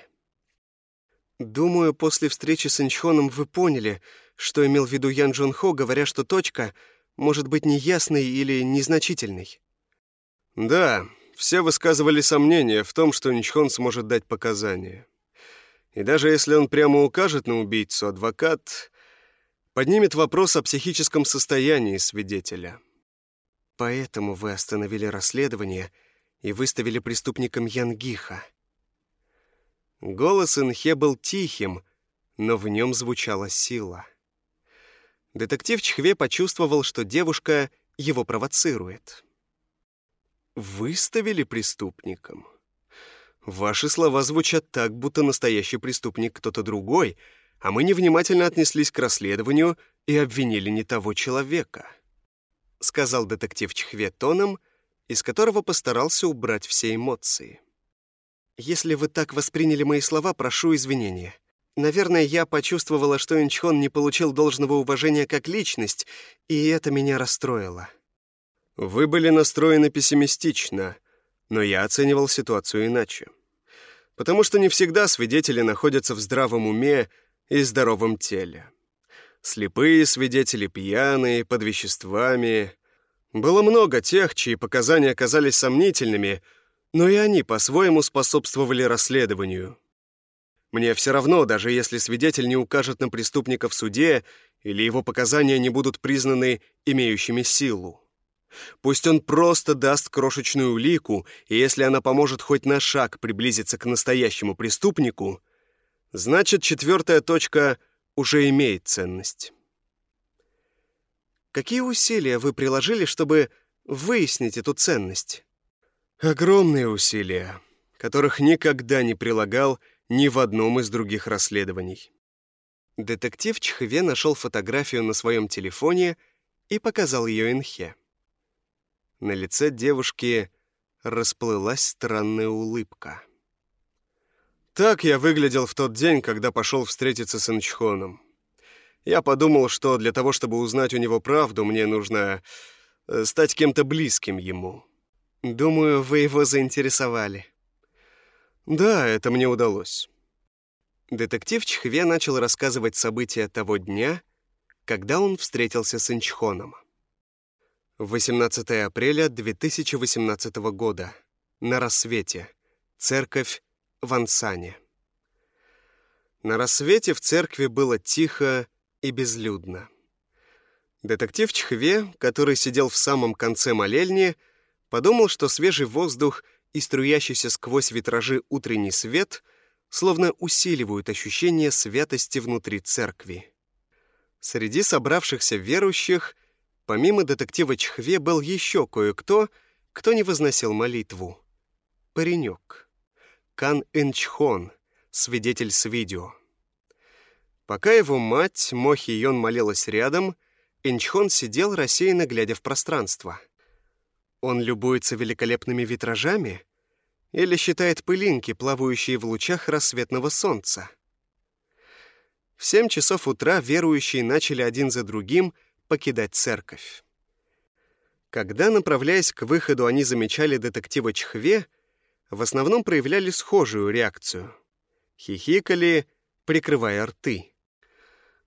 Speaker 1: Думаю, после встречи с Инчхоном вы поняли, что имел в виду Ян Джон Хо, говоря, что точка может быть неясной или незначительной.
Speaker 3: Да, все высказывали сомнения в том, что Инчхон сможет дать показания. И даже если он прямо укажет на убийцу, адвокат поднимет вопрос о психическом состоянии свидетеля.
Speaker 1: Поэтому вы остановили расследование и выставили преступником Янгиха. Голос Инхе был тихим, но в нем звучала сила. Детектив Чхве почувствовал, что девушка его провоцирует. «Выставили преступником?» Ваши слова звучат так, будто настоящий преступник кто-то другой, а мы невнимательно отнеслись к расследованию и обвинили не того человека», — сказал детектив Чхве тоном, из которого постарался убрать все эмоции. Если вы так восприняли мои слова, прошу извинения. Наверное, я почувствовала, что Инчхон не получил должного уважения как личность, и это меня расстроило.
Speaker 3: Вы были настроены пессимистично, но я оценивал ситуацию иначе. Потому что не всегда свидетели находятся в здравом уме и здоровом теле. Слепые свидетели, пьяные, под веществами. Было много тех, чьи показания оказались сомнительными — но и они по-своему способствовали расследованию. Мне все равно, даже если свидетель не укажет на преступника в суде или его показания не будут признаны имеющими силу. Пусть он просто даст крошечную улику, и если она поможет хоть на шаг приблизиться к настоящему преступнику, значит, четвертая точка уже имеет ценность.
Speaker 1: Какие усилия вы приложили, чтобы выяснить эту ценность?
Speaker 3: Огромные усилия, которых никогда не прилагал ни в одном из других расследований.
Speaker 1: Детектив Чхве нашел фотографию на своем телефоне и показал ее Инхе. На лице девушки расплылась странная улыбка.
Speaker 3: Так я выглядел в тот день, когда пошел встретиться с Инчхоном. Я подумал, что для того, чтобы узнать у него правду, мне нужно э, стать кем-то близким ему.
Speaker 1: Думаю, вы его заинтересовали.
Speaker 3: Да, это мне удалось.
Speaker 1: Детектив Чхве начал рассказывать события того дня, когда он встретился с Инчхоном. 18 апреля 2018 года. На рассвете. Церковь в Ансане. На рассвете в церкви было тихо и безлюдно. Детектив Чхве, который сидел в самом конце молельни, Подумал, что свежий воздух и струящийся сквозь витражи утренний свет словно усиливают ощущение святости внутри церкви. Среди собравшихся верующих, помимо детектива Чхве, был еще кое-кто, кто не возносил молитву. Паренек. Кан Энчхон, свидетель с видео. Пока его мать, Мохи Йон, молилась рядом, Энчхон сидел, рассеянно глядя в пространство — он любуется великолепными витражами или считает пылинки, плавающие в лучах рассветного солнца? В семь часов утра верующие начали один за другим покидать церковь. Когда, направляясь к выходу, они замечали детектива Чхве, в основном проявляли схожую реакцию. Хихикали, прикрывая рты.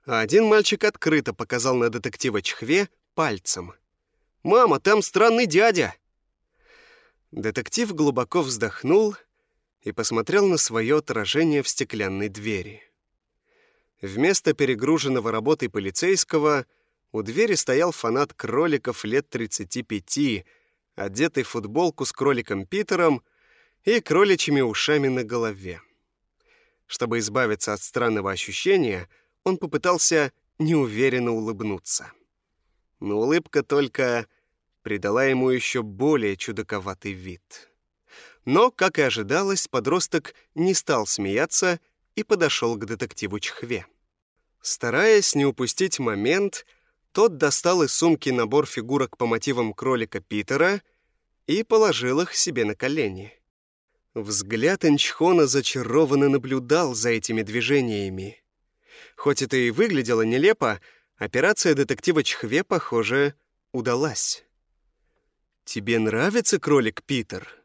Speaker 1: А один мальчик открыто показал на детектива Чхве пальцем. «Мама, там странный дядя!» Детектив глубоко вздохнул и посмотрел на свое отражение в стеклянной двери. Вместо перегруженного работой полицейского у двери стоял фанат кроликов лет 35, одетый в футболку с кроликом Питером и кроличьими ушами на голове. Чтобы избавиться от странного ощущения, он попытался неуверенно улыбнуться. Но улыбка только придала ему еще более чудаковатый вид. Но, как и ожидалось, подросток не стал смеяться и подошел к детективу Чхве. Стараясь не упустить момент, тот достал из сумки набор фигурок по мотивам кролика Питера и положил их себе на колени. Взгляд Энчхона зачарованно наблюдал за этими движениями. Хоть это и выглядело нелепо, операция детектива Чхве, похоже, удалась. «Тебе нравится кролик Питер?»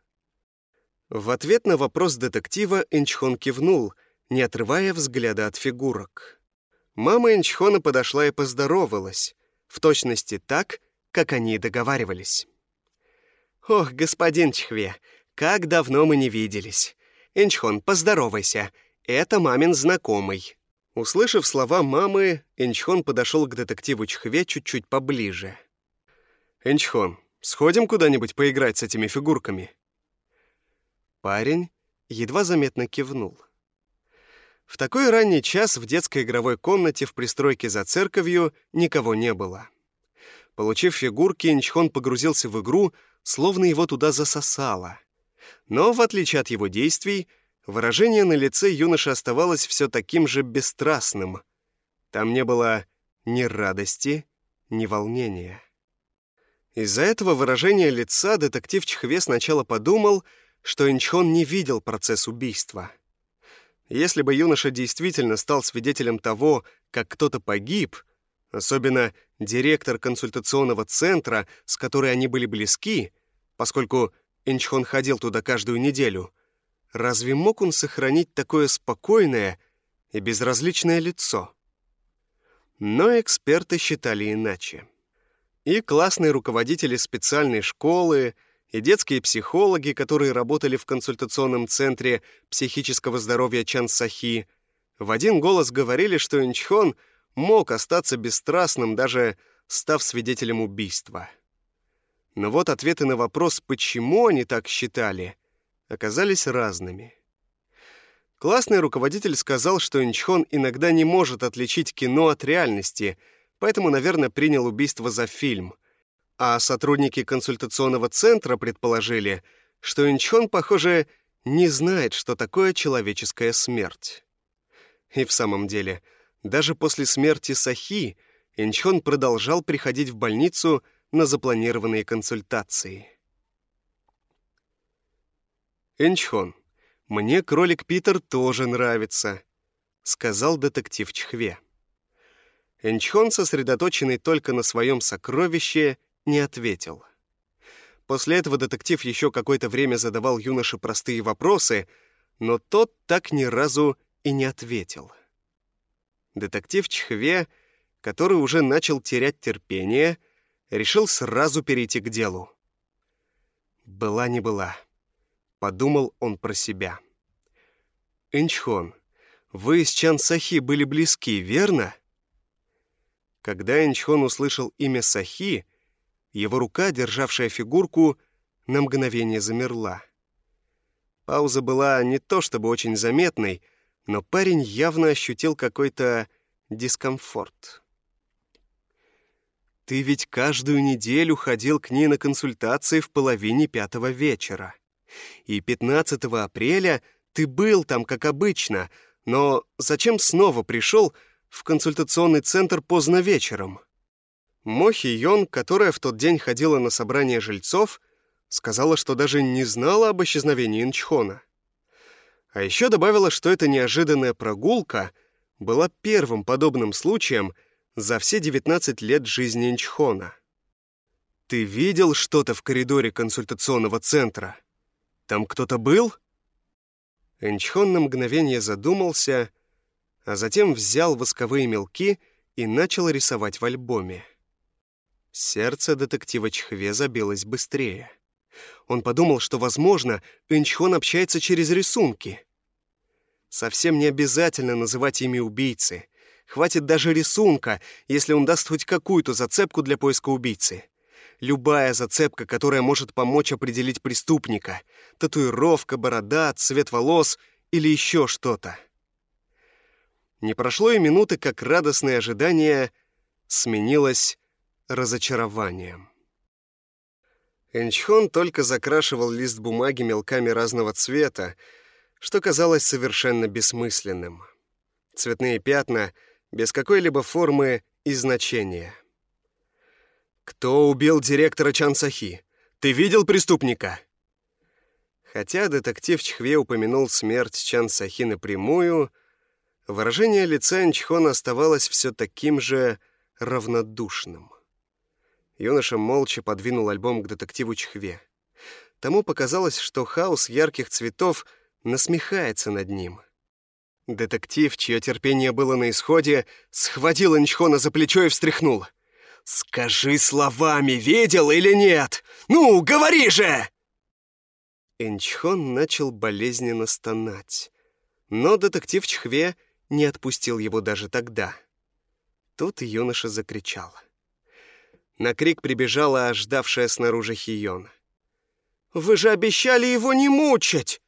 Speaker 1: В ответ на вопрос детектива Энчхон кивнул, не отрывая взгляда от фигурок. Мама Энчхона подошла и поздоровалась, в точности так, как они договаривались. «Ох, господин Чхве, как давно мы не виделись. Энчхон, поздоровайся, это мамин знакомый». Услышав слова мамы, Энчхон подошел к детективу Чхве чуть-чуть поближе. «Энчхон, сходим куда-нибудь поиграть с этими фигурками?» Парень едва заметно кивнул. В такой ранний час в детской игровой комнате в пристройке за церковью никого не было. Получив фигурки, Инчхон погрузился в игру, словно его туда засосало. Но, в отличие от его действий, выражение на лице юноши оставалось все таким же бесстрастным. Там не было ни радости, ни волнения. Из-за этого выражения лица детектив Чхве сначала подумал, что Инчхон не видел процесс убийства — если бы юноша действительно стал свидетелем того, как кто-то погиб, особенно директор консультационного центра, с которой они были близки, поскольку Инчхон ходил туда каждую неделю, разве мог он сохранить такое спокойное и безразличное лицо? Но эксперты считали иначе. И классные руководители специальной школы, и детские психологи, которые работали в консультационном центре психического здоровья Чан Сахи, в один голос говорили, что Инчхон мог остаться бесстрастным, даже став свидетелем убийства. Но вот ответы на вопрос, почему они так считали, оказались разными. Классный руководитель сказал, что Инчхон иногда не может отличить кино от реальности, поэтому, наверное, принял убийство за фильм — а сотрудники консультационного центра предположили, что Инчхон, похоже, не знает, что такое человеческая смерть. И в самом деле, даже после смерти Сахи Инчхон продолжал приходить в больницу на запланированные консультации. «Инчхон, мне кролик Питер тоже нравится», — сказал детектив Чхве. Энчхон, сосредоточенный только на своем сокровище, не ответил. После этого детектив еще какое-то время задавал юноше простые вопросы, но тот так ни разу и не ответил. Детектив Чхве, который уже начал терять терпение, решил сразу перейти к делу. «Была не была», — подумал он про себя. «Инчхон, вы с Чан Сахи были близки, верно?» Когда Инчхон услышал имя Сахи, его рука, державшая фигурку, на мгновение замерла. Пауза была не то чтобы очень заметной, но парень явно ощутил какой-то дискомфорт. «Ты ведь каждую неделю ходил к ней на консультации в половине пятого вечера. И 15 апреля ты был там, как обычно, но зачем снова пришел в консультационный центр поздно вечером?» Мо Йон, которая в тот день ходила на собрание жильцов, сказала, что даже не знала об исчезновении Инчхона. А еще добавила, что эта неожиданная прогулка была первым подобным случаем за все 19 лет жизни Инчхона. «Ты видел что-то в коридоре консультационного центра? Там кто-то был?» Инчхон на мгновение задумался, а затем взял восковые мелки — и начал рисовать в альбоме. Сердце детектива Чхве забилось быстрее. Он подумал, что, возможно, Инчхон общается через рисунки. Совсем не обязательно называть имя убийцы. Хватит даже рисунка, если он даст хоть какую-то зацепку для поиска убийцы. Любая зацепка, которая может помочь определить преступника. Татуировка, борода, цвет волос или еще что-то. Не прошло и минуты, как радостное ожидание сменилось разочарованием. Энчхон только закрашивал лист бумаги мелками разного цвета, что казалось совершенно бессмысленным. Цветные пятна без какой-либо формы и значения. «Кто убил директора Чансахи? Ты видел преступника?» Хотя детектив Чхве упомянул смерть Чан Сахи напрямую, выражение лица Энчхона оставалось все таким же равнодушным. Юноша молча подвинул альбом к детективу Чхве. Тому показалось, что хаос ярких цветов насмехается над ним. Детектив, чье терпение было на исходе, схватил Инчхона за плечо и встряхнул. «Скажи словами, видел или нет? Ну, говори же!» Инчхон начал болезненно стонать. Но детектив Чхве не отпустил его даже тогда. Тут юноша закричал. На крик прибежала ожидавшая снаружи Хион. «Вы же обещали его не мучить!»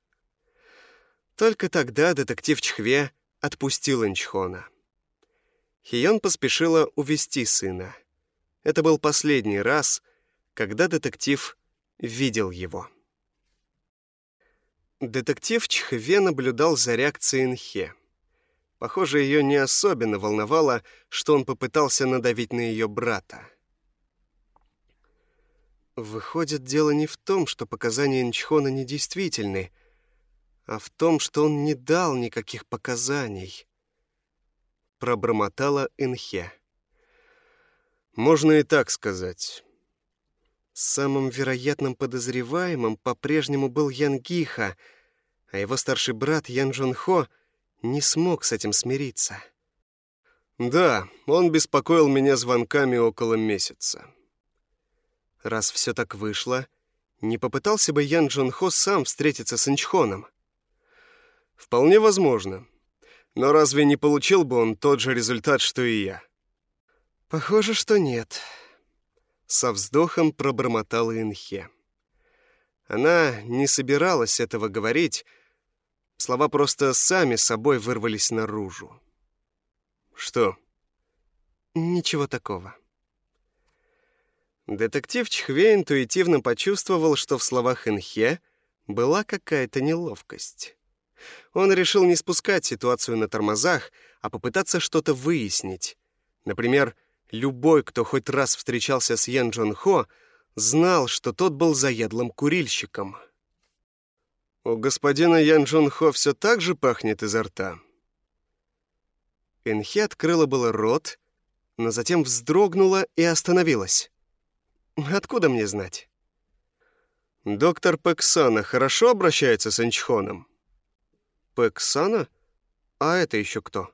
Speaker 1: Только тогда детектив Чхве отпустил Инчхона. Хион поспешила увести сына. Это был последний раз, когда детектив видел его. Детектив Чхве наблюдал за реакцией Инхе. Похоже, ее не особенно волновало, что он попытался надавить на ее брата. Выходит, дело не в том, что показания Инчхона недействительны, а в том, что он не дал никаких показаний. Пробормотала Инхе. Можно и так сказать. Самым вероятным подозреваемым по-прежнему был Ян Гиха, а его старший брат Ян Джон Хо не смог с этим смириться. Да, он беспокоил меня звонками около месяца. Раз все так вышло, не попытался бы Ян Джон Хо сам встретиться с Инчхоном? Вполне возможно. Но разве не получил бы он тот же результат, что и я? Похоже, что нет. Со вздохом пробормотала Инхе. Она не собиралась этого говорить, слова просто сами собой вырвались наружу. Что? Ничего такого. Детектив Чхве интуитивно почувствовал, что в словах Инхе была какая-то неловкость. Он решил не спускать ситуацию на тормозах, а попытаться что-то выяснить. Например, любой, кто хоть раз встречался с Ян Джон Хо, знал, что тот был заядлым курильщиком. «У господина Ян Джон Хо все так же пахнет изо рта?» Инхе открыла было рот, но затем вздрогнула и остановилась. Откуда мне знать? Доктор Пексана хорошо обращается с Инчхоном? Пексана? А это еще кто?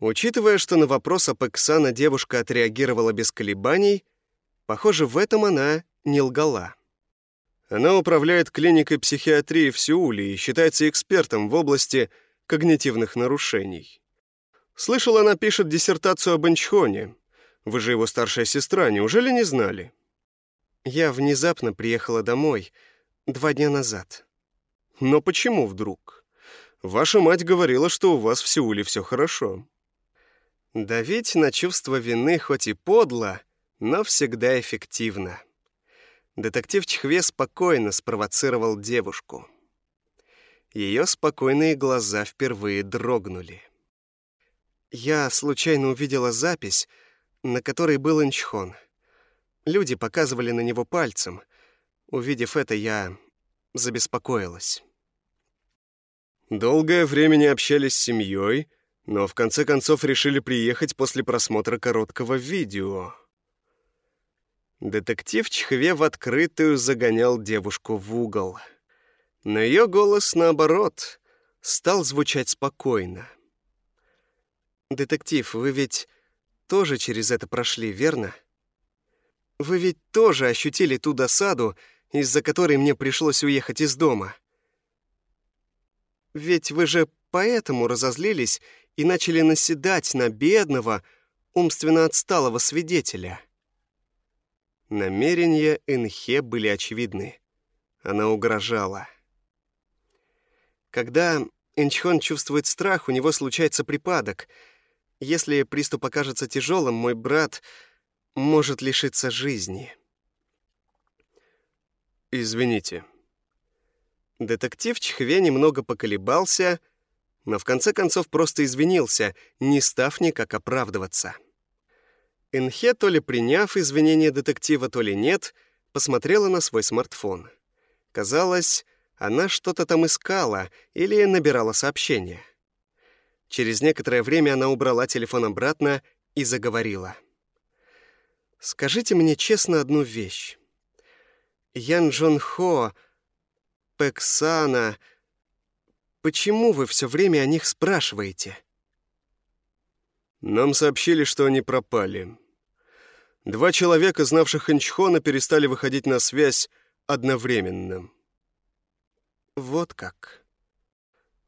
Speaker 1: Учитывая, что на вопрос о Пексана девушка отреагировала без колебаний, похоже, в этом она не лгала. Она управляет клиникой психиатрии в Сеуле и считается экспертом в области когнитивных нарушений. Слышал, она пишет диссертацию об Инчхоне, вы же его старшая сестра, неужели не знали? Я внезапно приехала домой два дня назад. Но почему вдруг? Ваша мать говорила, что у вас в Сеуле все хорошо. Давить на чувство вины хоть и подло, но всегда эффективно. Детектив Чхве спокойно спровоцировал девушку. Ее спокойные глаза впервые дрогнули. Я случайно увидела запись, на которой был Инчхон. Люди показывали на него пальцем. Увидев это, я забеспокоилась. Долгое время не общались с семьей, но в конце концов решили приехать после просмотра короткого видео. Детектив Чхве в открытую загонял девушку в угол. Но ее голос, наоборот, стал звучать спокойно.
Speaker 3: «Детектив, вы ведь тоже через это прошли, верно? Вы ведь тоже ощутили ту досаду, из-за которой мне пришлось уехать из дома. Ведь вы же поэтому разозлились и начали наседать на бедного, умственно отсталого свидетеля». Намерения Энхе были очевидны. Она угрожала. Когда Инчхон чувствует страх, у него случается припадок. Если приступ окажется тяжелым, мой брат может лишиться жизни.
Speaker 1: Извините.
Speaker 3: Детектив Чхве немного поколебался, но в конце концов просто извинился, не став никак оправдываться. Инхе, то ли приняв извинения детектива, то ли нет, посмотрела на свой смартфон. Казалось, она что-то там искала или набирала сообщение. Через некоторое время она убрала телефон обратно и заговорила. «Скажите мне честно одну вещь. Ян Джон Хо, Пексана, почему вы все время о них спрашиваете?»
Speaker 1: «Нам сообщили, что они пропали. Два человека, знавших Инчхона, перестали выходить на связь одновременно».
Speaker 3: «Вот как».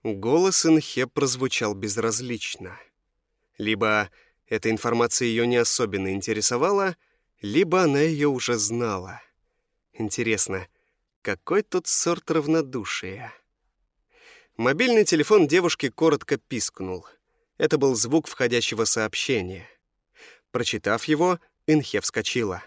Speaker 3: Голос Инхе прозвучал безразлично. Либо эта информация ее не особенно интересовала, либо она ее уже знала. Интересно, какой тут сорт равнодушия? Мобильный телефон девушки коротко пискнул. Это был звук входящего сообщения. Прочитав его, Инхе вскочила.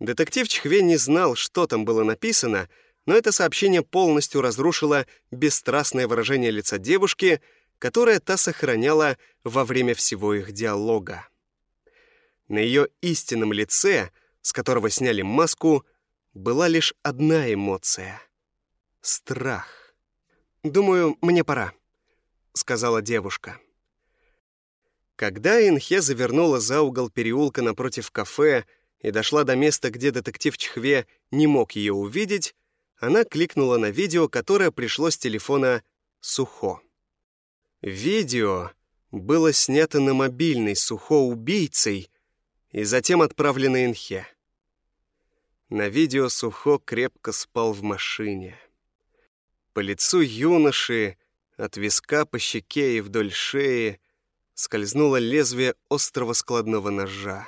Speaker 3: Детектив Чхве не знал, что там было написано, но это сообщение полностью разрушило бесстрастное выражение лица девушки, которое та сохраняла во время всего их диалога. На ее истинном лице, с которого сняли маску, была лишь одна эмоция — страх. «Думаю, мне пора», — сказала девушка. Когда Инхе завернула за угол переулка напротив кафе и дошла до места, где детектив Чхве не мог ее увидеть, она кликнула на видео, которое пришло с телефона Сухо. Видео было снято на мобильный Сухо убийцей и затем отправлено Инхе. На видео Сухо крепко спал в машине. По лицу юноши, от виска по щеке и вдоль шеи, скользнуло лезвие острого складного ножа.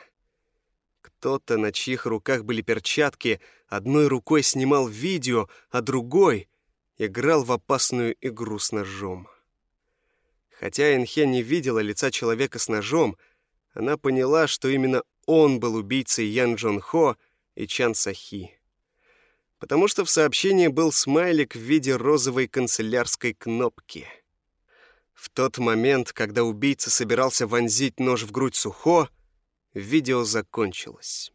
Speaker 3: Кто-то, на чьих руках были перчатки, одной рукой снимал видео, а другой играл в опасную игру с ножом. Хотя Энхе не видела лица человека с ножом, она поняла, что именно он был убийцей Ян Джон Хо и Чан Сахи. Потому что в сообщении был смайлик в виде розовой канцелярской кнопки. В тот момент, когда убийца собирался вонзить нож в грудь Сухо, видео закончилось.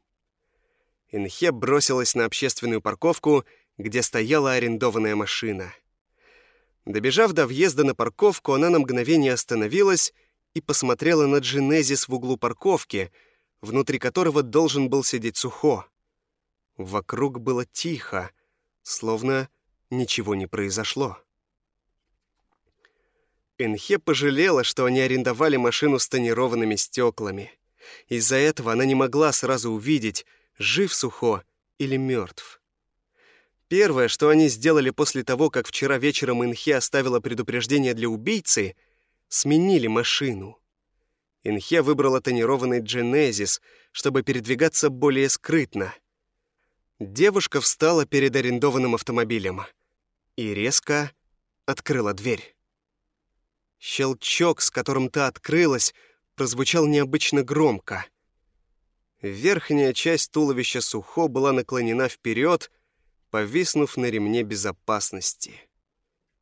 Speaker 3: Инхе бросилась на общественную парковку, где стояла арендованная машина. Добежав до въезда на парковку, она на мгновение остановилась и посмотрела на Дженезис в углу парковки, внутри которого должен был сидеть Сухо. Вокруг было тихо, словно ничего не произошло. Энхе пожалела, что они арендовали машину с тонированными стеклами. Из-за этого она не могла сразу увидеть, жив Сухо или мертв. Первое, что они сделали после того, как вчера вечером Инхе оставила предупреждение для убийцы, сменили машину. Инхе выбрала тонированный Genesis, чтобы передвигаться более скрытно. Девушка встала перед арендованным автомобилем и резко открыла дверь. Щелчок, с которым та открылась, прозвучал необычно громко. Верхняя часть туловища Сухо была наклонена вперед, повиснув на ремне безопасности.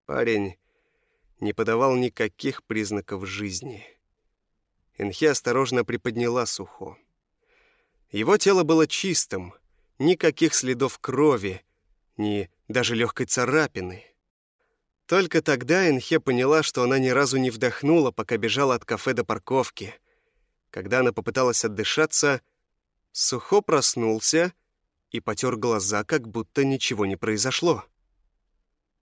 Speaker 3: Парень не подавал никаких признаков жизни. Энхе осторожно приподняла Сухо. Его тело было чистым, никаких следов крови, ни даже легкой царапины. Только тогда Энхе поняла, что она ни разу не вдохнула, пока бежала от кафе до парковки. Когда она попыталась отдышаться, Сухо проснулся и потер глаза, как будто ничего не произошло.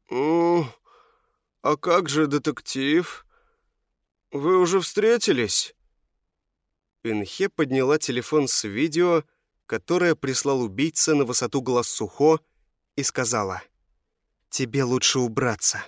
Speaker 1: «А как же детектив?» вы уже встретились?» Инхе подняла телефон с видео, которое прислал убийца на высоту глаз Сухо, и сказала, «Тебе лучше убраться».